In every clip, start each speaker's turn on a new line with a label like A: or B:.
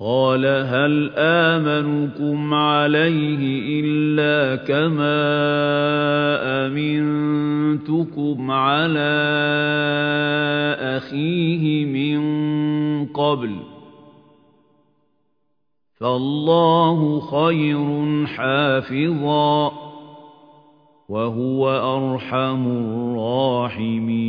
A: قال هل آمنكم عليه إلا كما أمنتكم على أخيه من قبل فالله خير حافظا وهو أرحم الراحمين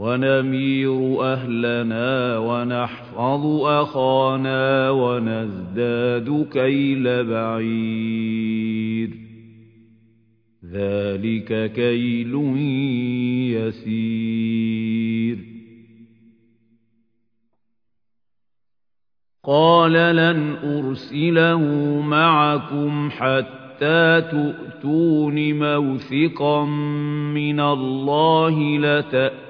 A: ونمير أهلنا ونحفظ أخانا ونزداد كيل بعير. ذلك كيل يسير. قال لن أرسله معكم حتى تؤتون موثقا من الله لتأتون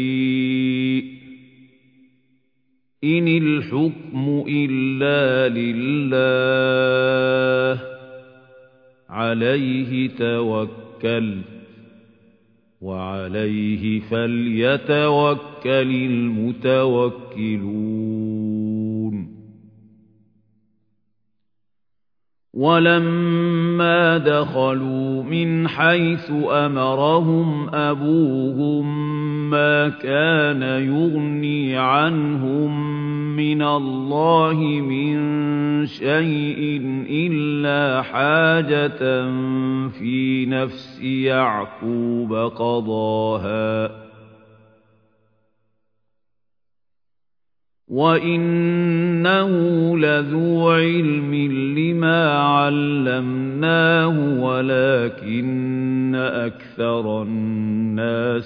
A: إن الحكم إلا لله عليه توكل وعليه فليتوكل المتوكلون ولما دخلوا من حيث أمرهم أبوهم ما كان يغني عنهم من الله من شيء إلا حاجة في نفس يعقوب قضاها. وَإِنَّهُ لَذُو عِلْمٍ لِّمَا عَلَّمْنَاهُ وَلَكِنَّ أَكْثَرَ النَّاسِ